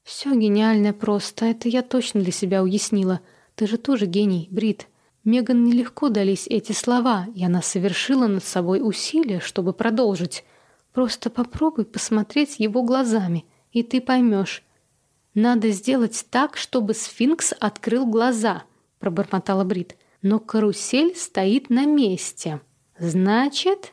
все гениальное просто, это я точно для себя уяснила. Ты же тоже гений, Брит. Меган нелегко дались эти слова, и она совершила над собой усилия, чтобы продолжить. Просто попробуй посмотреть его глазами, и ты поймешь. Надо сделать так, чтобы сфинкс открыл глаза, пробормотала Брит. Но карусель стоит на месте. Значит,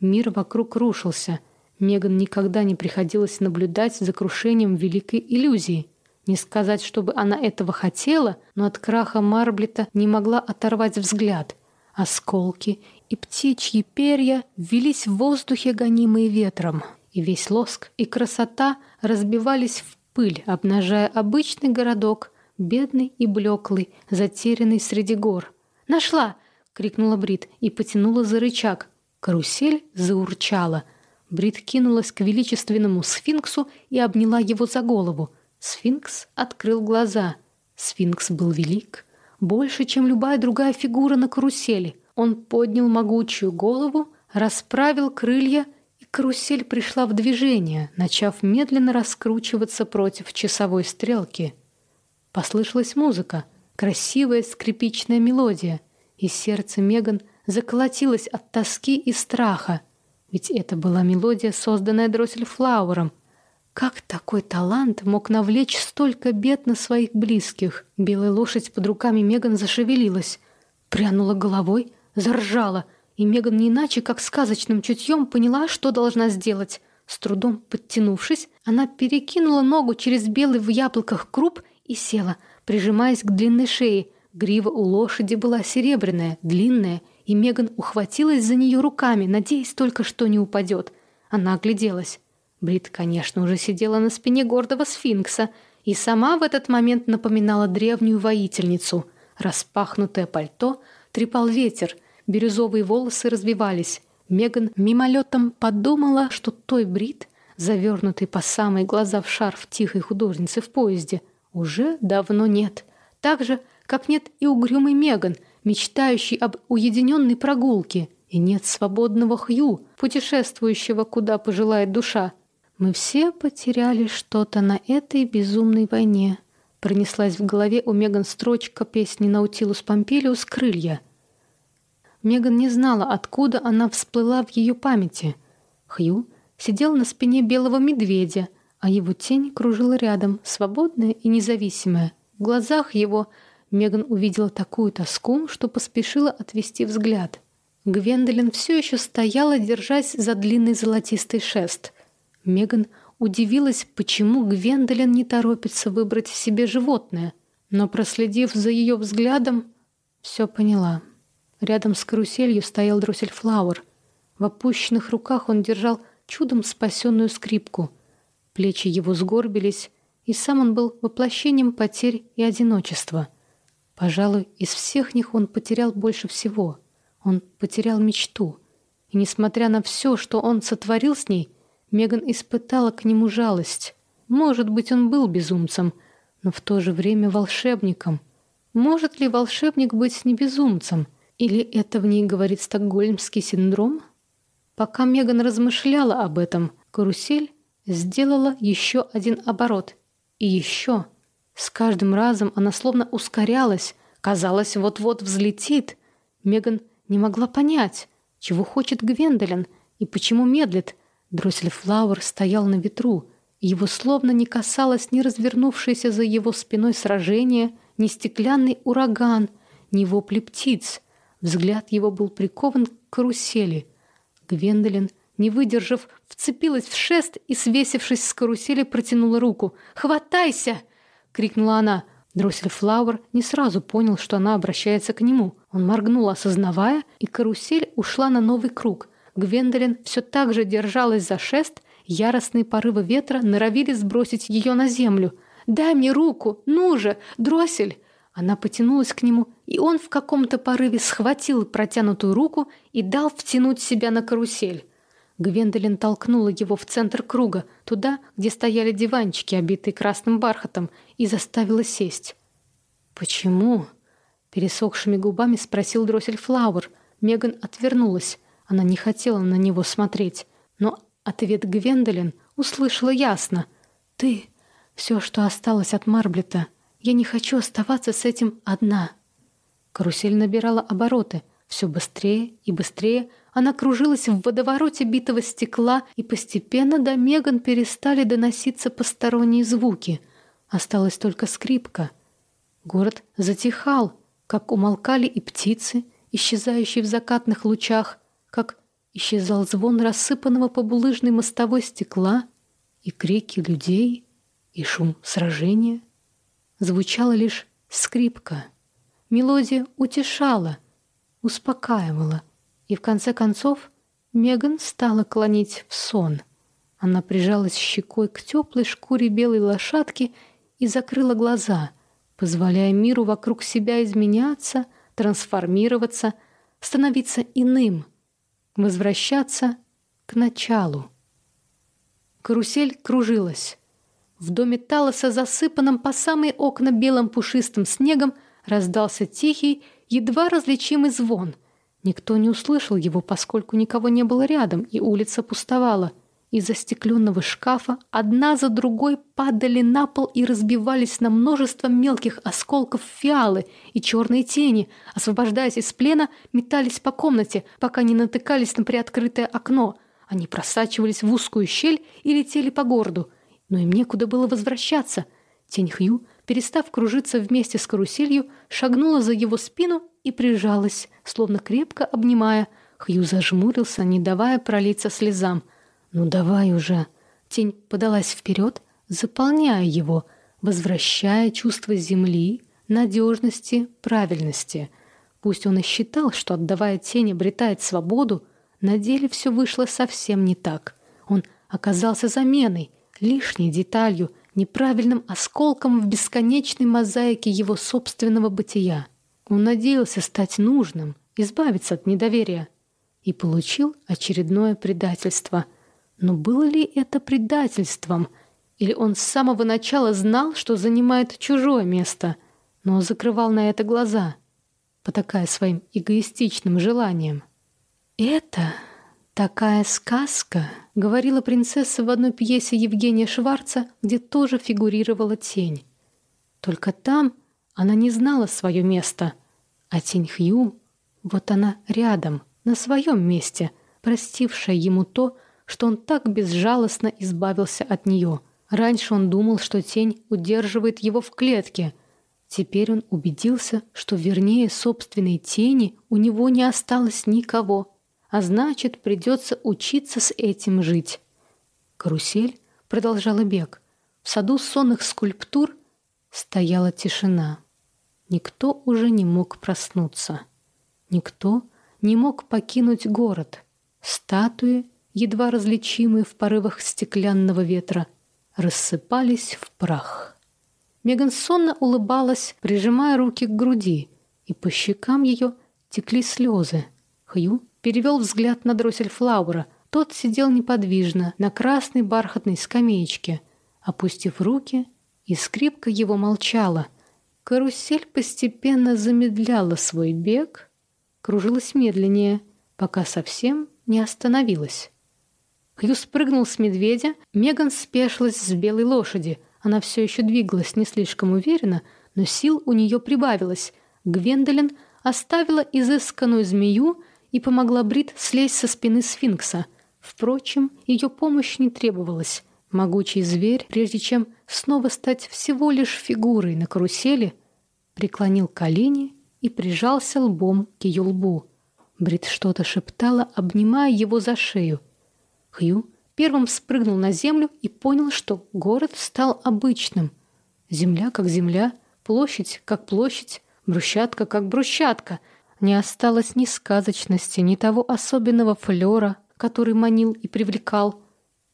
мир вокруг рушился. Меган никогда не приходилось наблюдать за крушением великой иллюзии. Не сказать, чтобы она этого хотела, но от краха Марблета не могла оторвать взгляд. Осколки и птичьи перья вились в воздухе, гонимые ветром, и весь лоск и красота разбивались в пыль, обнажая обычный городок, бедный и блеклый, затерянный среди гор. «Нашла!» — крикнула Брит и потянула за рычаг. Карусель заурчала — Брит кинулась к величественному сфинксу и обняла его за голову. Сфинкс открыл глаза. Сфинкс был велик, больше, чем любая другая фигура на карусели. Он поднял могучую голову, расправил крылья, и карусель пришла в движение, начав медленно раскручиваться против часовой стрелки. Послышалась музыка, красивая скрипичная мелодия, и сердце Меган заколотилось от тоски и страха. Ведь это была мелодия, созданная Дроссельфлауэром. Как такой талант мог навлечь столько бед на своих близких? Белая лошадь под руками Меган зашевелилась, прянула головой, заржала, и Меган не иначе, как сказочным чутьем поняла, что должна сделать. С трудом подтянувшись, она перекинула ногу через белый в яблоках круп и села, прижимаясь к длинной шее. Грива у лошади была серебряная, длинная, и Меган ухватилась за нее руками, надеясь только, что не упадет. Она огляделась. Брит, конечно, уже сидела на спине гордого сфинкса и сама в этот момент напоминала древнюю воительницу. Распахнутое пальто трепал ветер, бирюзовые волосы развивались. Меган мимолетом подумала, что той Брит, завернутый по самые глаза в шарф тихой художницы в поезде, уже давно нет. Так же, как нет и угрюмой Меган, мечтающей об уединенной прогулке, и нет свободного Хью, путешествующего, куда пожелает душа. Мы все потеряли что-то на этой безумной войне. Пронеслась в голове у Меган строчка песни «Наутилус Помпилиус. Крылья». Меган не знала, откуда она всплыла в ее памяти. Хью сидел на спине белого медведя, а его тень кружила рядом, свободная и независимая. В глазах его Меган увидела такую тоску, что поспешила отвести взгляд. Гвендолин все еще стояла, держась за длинный золотистый шест. Меган удивилась, почему Гвендолин не торопится выбрать себе животное, но, проследив за ее взглядом, все поняла. Рядом с каруселью стоял Дроссельфлауэр. В опущенных руках он держал чудом спасенную скрипку. Плечи его сгорбились, и сам он был воплощением потерь и одиночества. Пожалуй, из всех них он потерял больше всего. Он потерял мечту. И несмотря на все, что он сотворил с ней, Меган испытала к нему жалость. Может быть, он был безумцем, но в то же время волшебником. Может ли волшебник быть не безумцем? Или это в ней говорит стокгольмский синдром? Пока Меган размышляла об этом, карусель сделала еще один оборот. И еще. С каждым разом она словно ускорялась, казалось, вот-вот взлетит. Меган не могла понять, чего хочет Гвендолин и почему медлит. Дроссельфлауэр стоял на ветру, его словно не касалось ни развернувшееся за его спиной сражение, ни стеклянный ураган, ни вопли птиц. Взгляд его был прикован к карусели. Гвендолин, не выдержав, вцепилась в шест и, свесившись с карусели, протянула руку. «Хватайся!» — крикнула она. Дроссель Флауэр не сразу понял, что она обращается к нему. Он моргнул, осознавая, и карусель ушла на новый круг. Гвендолин все так же держалась за шест, яростные порывы ветра норовили сбросить ее на землю. «Дай мне руку! Ну же! Дроссель!» Она потянулась к нему, и он в каком-то порыве схватил протянутую руку и дал втянуть себя на карусель. Гвендолин толкнула его в центр круга, туда, где стояли диванчики, обитые красным бархатом, и заставила сесть. «Почему?» — пересохшими губами спросил Дроссель Флауэр. Меган отвернулась. Она не хотела на него смотреть. Но ответ Гвендолин услышала ясно. «Ты — все, что осталось от Марблета. Я не хочу оставаться с этим одна. Карусель набирала обороты. Все быстрее и быстрее она кружилась в водовороте битого стекла, и постепенно до Меган перестали доноситься посторонние звуки. Осталась только скрипка. Город затихал, как умолкали и птицы, исчезающие в закатных лучах, как исчезал звон рассыпанного по булыжной мостовой стекла, и крики людей, и шум сражения звучала лишь скрипка. Мелодия утешала, успокаивала, и в конце концов Меган стала клонить в сон. Она прижалась щекой к теплой шкуре белой лошадки и закрыла глаза, позволяя миру вокруг себя изменяться, трансформироваться, становиться иным, возвращаться к началу. Карусель кружилась. В доме Талоса, засыпанном по самые окна белым пушистым снегом, раздался тихий, едва различимый звон. Никто не услышал его, поскольку никого не было рядом, и улица пустовала. Из застекленного шкафа одна за другой падали на пол и разбивались на множество мелких осколков фиалы и черные тени, освобождаясь из плена, метались по комнате, пока не натыкались на приоткрытое окно. Они просачивались в узкую щель и летели по городу но им некуда было возвращаться. Тень Хью, перестав кружиться вместе с каруселью, шагнула за его спину и прижалась, словно крепко обнимая. Хью зажмурился, не давая пролиться слезам. «Ну давай уже!» Тень подалась вперед, заполняя его, возвращая чувство земли, надежности, правильности. Пусть он и считал, что, отдавая тень, обретает свободу, на деле все вышло совсем не так. Он оказался заменой, лишней деталью, неправильным осколком в бесконечной мозаике его собственного бытия. Он надеялся стать нужным, избавиться от недоверия. И получил очередное предательство. Но было ли это предательством? Или он с самого начала знал, что занимает чужое место, но закрывал на это глаза, потакая своим эгоистичным желанием? «Это такая сказка», — говорила принцесса в одной пьесе Евгения Шварца, где тоже фигурировала тень. Только там она не знала свое место, а тень Хью, вот она рядом, на своем месте, простившая ему то, что он так безжалостно избавился от нее. Раньше он думал, что тень удерживает его в клетке. Теперь он убедился, что вернее собственной тени у него не осталось никого, а значит, придется учиться с этим жить. Карусель продолжала бег. В саду сонных скульптур стояла тишина. Никто уже не мог проснуться. Никто не мог покинуть город. Статуи, едва различимые в порывах стеклянного ветра, рассыпались в прах. Меган сонно улыбалась, прижимая руки к груди, и по щекам ее текли слезы. Хью перевел взгляд на дроссель Флаура. Тот сидел неподвижно на красной бархатной скамеечке, опустив руки, и скрипка его молчала — Карусель постепенно замедляла свой бег, кружилась медленнее, пока совсем не остановилась. Хью спрыгнул с медведя, Меган спешилась с белой лошади. Она все еще двигалась не слишком уверенно, но сил у нее прибавилось. Гвендолин оставила изысканную змею и помогла Брит слезть со спины сфинкса. Впрочем, ее помощь не требовалась. Могучий зверь, прежде чем снова стать всего лишь фигурой на карусели, преклонил колени и прижался лбом к ее лбу. Брит что-то шептала, обнимая его за шею. Хью первым спрыгнул на землю и понял, что город стал обычным. Земля как земля, площадь как площадь, брусчатка как брусчатка. Не осталось ни сказочности, ни того особенного флера, который манил и привлекал —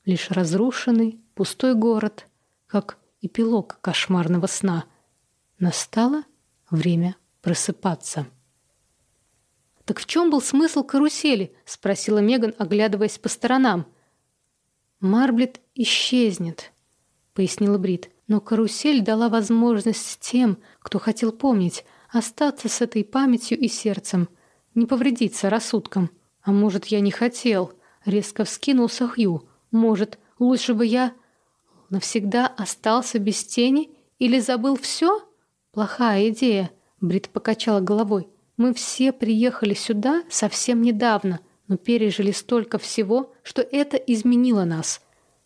лишь разрушенный, пустой город, как эпилог кошмарного сна. Настало время просыпаться. «Так в чем был смысл карусели?» — спросила Меган, оглядываясь по сторонам. «Марблет исчезнет», — пояснила Брит. «Но карусель дала возможность тем, кто хотел помнить, остаться с этой памятью и сердцем, не повредиться рассудком. А может, я не хотел?» — резко вскинулся Хью. Может, лучше бы я навсегда остался без тени или забыл все? Плохая идея, Брит покачала головой. Мы все приехали сюда совсем недавно, но пережили столько всего, что это изменило нас.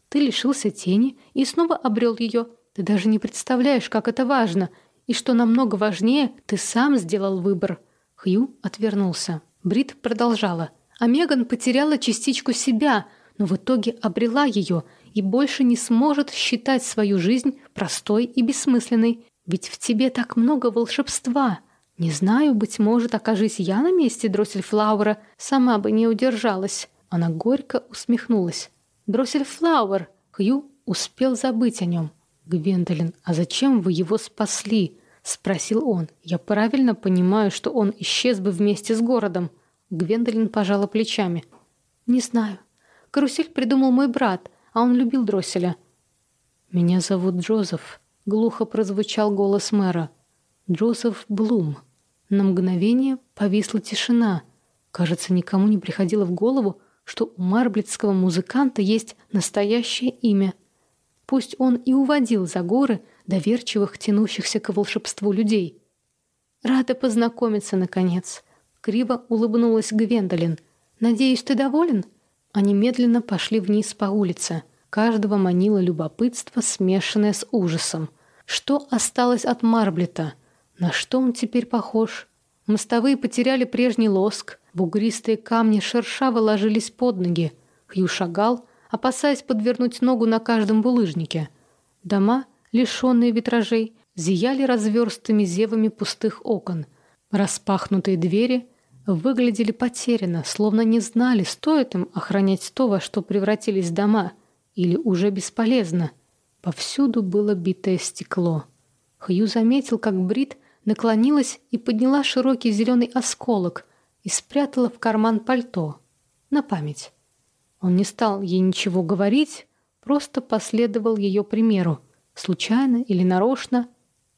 Ты лишился тени и снова обрел ее. Ты даже не представляешь, как это важно. И что намного важнее, ты сам сделал выбор. Хью отвернулся. Брит продолжала. А Меган потеряла частичку себя, но в итоге обрела ее и больше не сможет считать свою жизнь простой и бессмысленной. Ведь в тебе так много волшебства. Не знаю, быть может, окажись я на месте Дроссельфлауэра, сама бы не удержалась. Она горько усмехнулась. Дроссельфлауэр! Хью успел забыть о нем. «Гвендолин, а зачем вы его спасли?» — спросил он. «Я правильно понимаю, что он исчез бы вместе с городом?» Гвендолин пожала плечами. «Не знаю. Карусель придумал мой брат, а он любил дросселя. «Меня зовут Джозеф», — глухо прозвучал голос мэра. «Джозеф Блум». На мгновение повисла тишина. Кажется, никому не приходило в голову, что у марблетского музыканта есть настоящее имя. Пусть он и уводил за горы доверчивых, тянущихся к волшебству людей. «Рада познакомиться, наконец», — криво улыбнулась Гвендолин. «Надеюсь, ты доволен?» Они медленно пошли вниз по улице. Каждого манило любопытство, смешанное с ужасом. Что осталось от Марблета? На что он теперь похож? Мостовые потеряли прежний лоск, бугристые камни шершаво ложились под ноги. Хью шагал, опасаясь подвернуть ногу на каждом булыжнике. Дома, лишенные витражей, зияли разверстыми зевами пустых окон. Распахнутые двери выглядели потерянно, словно не знали, стоит им охранять то, во что превратились дома, или уже бесполезно. Повсюду было битое стекло. Хью заметил, как Брит наклонилась и подняла широкий зеленый осколок и спрятала в карман пальто. На память. Он не стал ей ничего говорить, просто последовал ее примеру, случайно или нарочно,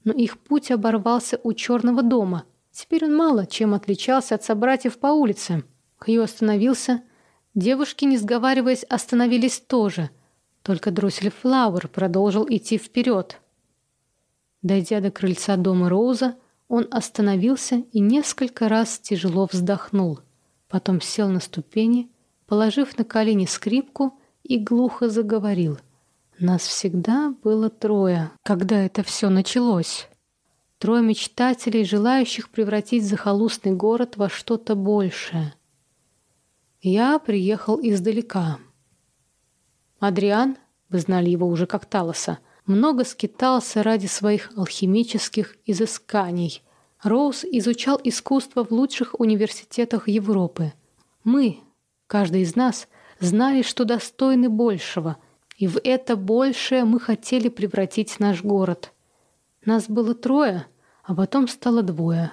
но их путь оборвался у черного дома. Теперь он мало чем отличался от собратьев по улице. Хью остановился. Девушки, не сговариваясь, остановились тоже. Только Дроссель Флауэр продолжил идти вперед. Дойдя до крыльца дома Роуза, он остановился и несколько раз тяжело вздохнул. Потом сел на ступени, положив на колени скрипку и глухо заговорил. Нас всегда было трое, когда это все началось. Трое мечтателей, желающих превратить захолустный город во что-то большее. Я приехал издалека. Адриан, вы знали его уже как Талоса, много скитался ради своих алхимических изысканий. Роуз изучал искусство в лучших университетах Европы. Мы, каждый из нас, знали, что достойны большего, и в это большее мы хотели превратить наш город. Нас было трое, а потом стало двое.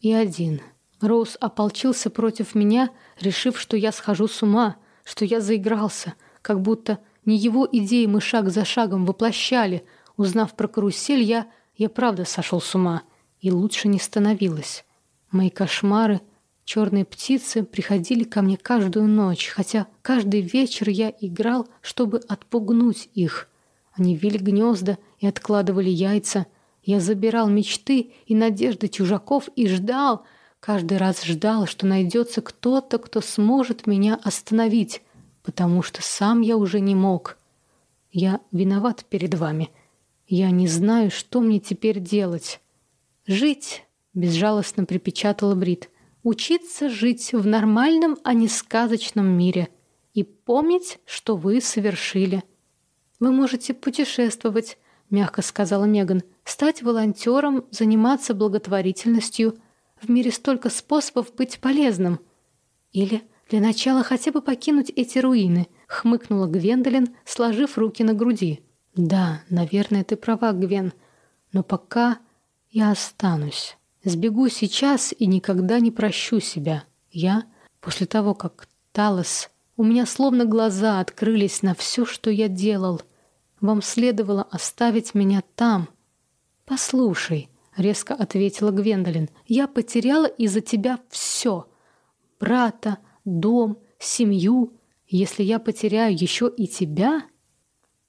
И один. Роуз ополчился против меня, решив, что я схожу с ума, что я заигрался, как будто не его идеи мы шаг за шагом воплощали. Узнав про карусель, я, я правда сошел с ума. И лучше не становилось. Мои кошмары, черные птицы приходили ко мне каждую ночь, хотя каждый вечер я играл, чтобы отпугнуть их. Они вели гнезда и откладывали яйца. Я забирал мечты и надежды чужаков и ждал, каждый раз ждал, что найдется кто-то, кто сможет меня остановить потому что сам я уже не мог. Я виноват перед вами. Я не знаю, что мне теперь делать. Жить, безжалостно припечатала Брит. Учиться жить в нормальном, а не сказочном мире и помнить, что вы совершили. Вы можете путешествовать, мягко сказала Меган, стать волонтером, заниматься благотворительностью. В мире столько способов быть полезным. Или «Для начала хотя бы покинуть эти руины», — хмыкнула Гвендолин, сложив руки на груди. «Да, наверное, ты права, Гвен. Но пока я останусь. Сбегу сейчас и никогда не прощу себя. Я, после того, как Талос, у меня словно глаза открылись на все, что я делал. Вам следовало оставить меня там. Послушай, — резко ответила Гвендолин, — я потеряла из-за тебя все. Брата, дом, семью, если я потеряю еще и тебя?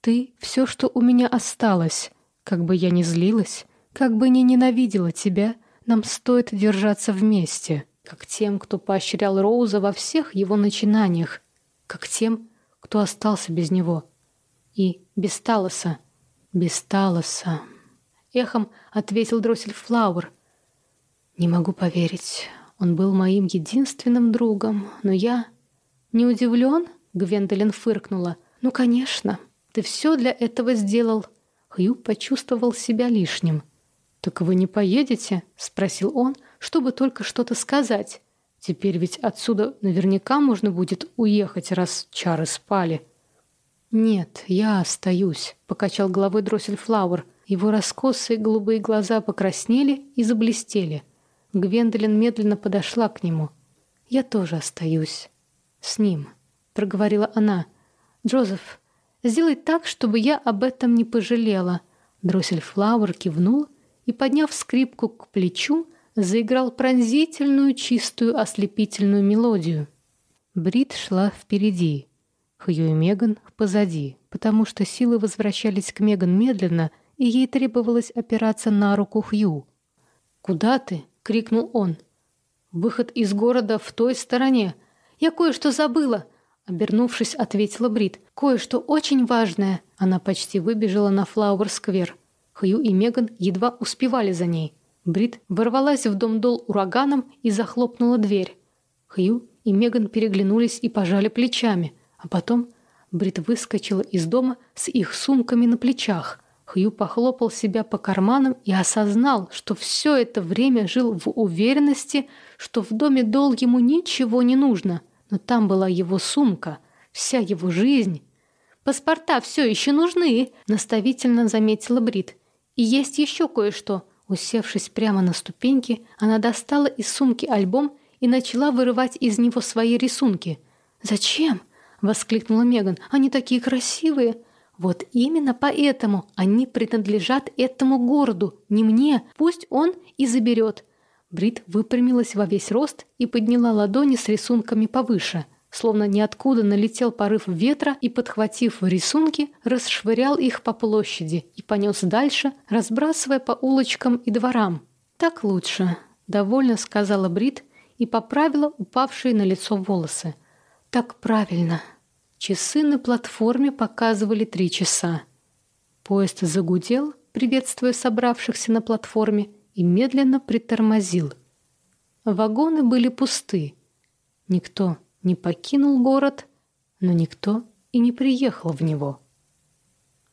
Ты — все, что у меня осталось. Как бы я ни злилась, как бы ни ненавидела тебя, нам стоит держаться вместе, как тем, кто поощрял Роуза во всех его начинаниях, как тем, кто остался без него. И без Талоса. Без Талоса. Эхом ответил Дроссель Флауэр. «Не могу поверить. Он был моим единственным другом, но я... Не удивлен? Гвендолин фыркнула. Ну, конечно. Ты все для этого сделал. Хью почувствовал себя лишним. «Так вы не поедете?» — спросил он, чтобы только что-то сказать. «Теперь ведь отсюда наверняка можно будет уехать, раз чары спали». «Нет, я остаюсь», — покачал головой Дроссель Флауэр. Его раскосые голубые глаза покраснели и заблестели — Гвендолин медленно подошла к нему. «Я тоже остаюсь. С ним», — проговорила она. «Джозеф, сделай так, чтобы я об этом не пожалела». Дроссель Флауэр кивнул и, подняв скрипку к плечу, заиграл пронзительную, чистую, ослепительную мелодию. Брит шла впереди, Хью и Меган позади, потому что силы возвращались к Меган медленно, и ей требовалось опираться на руку Хью. «Куда ты?» — крикнул он. «Выход из города в той стороне. Я кое-что забыла!» Обернувшись, ответила Брит. «Кое-что очень важное!» Она почти выбежала на Флауэр-сквер. Хью и Меган едва успевали за ней. Брит ворвалась в дом Дол ураганом и захлопнула дверь. Хью и Меган переглянулись и пожали плечами, а потом Брит выскочила из дома с их сумками на плечах. Хью похлопал себя по карманам и осознал, что все это время жил в уверенности, что в доме Дол ему ничего не нужно. Но там была его сумка, вся его жизнь. «Паспорта все еще нужны», — наставительно заметила Брит. «И есть еще кое-что». Усевшись прямо на ступеньки, она достала из сумки альбом и начала вырывать из него свои рисунки. «Зачем?» — воскликнула Меган. «Они такие красивые!» «Вот именно поэтому они принадлежат этому городу, не мне. Пусть он и заберет». Брит выпрямилась во весь рост и подняла ладони с рисунками повыше, словно ниоткуда налетел порыв ветра и, подхватив рисунки, расшвырял их по площади и понес дальше, разбрасывая по улочкам и дворам. «Так лучше», — довольно сказала Брит и поправила упавшие на лицо волосы. «Так правильно». Часы на платформе показывали три часа. Поезд загудел, приветствуя собравшихся на платформе, и медленно притормозил. Вагоны были пусты. Никто не покинул город, но никто и не приехал в него.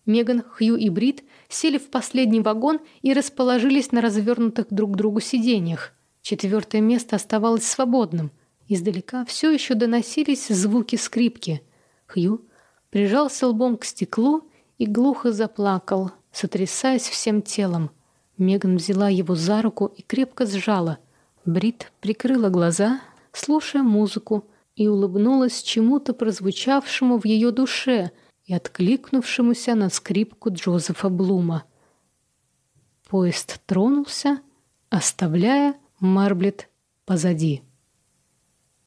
Меган, Хью и Брит сели в последний вагон и расположились на развернутых друг к другу сиденьях. Четвертое место оставалось свободным. Издалека все еще доносились звуки скрипки. Хью прижался лбом к стеклу и глухо заплакал, сотрясаясь всем телом. Меган взяла его за руку и крепко сжала. Брит прикрыла глаза, слушая музыку, и улыбнулась чему-то прозвучавшему в ее душе и откликнувшемуся на скрипку Джозефа Блума. Поезд тронулся, оставляя Марблет позади.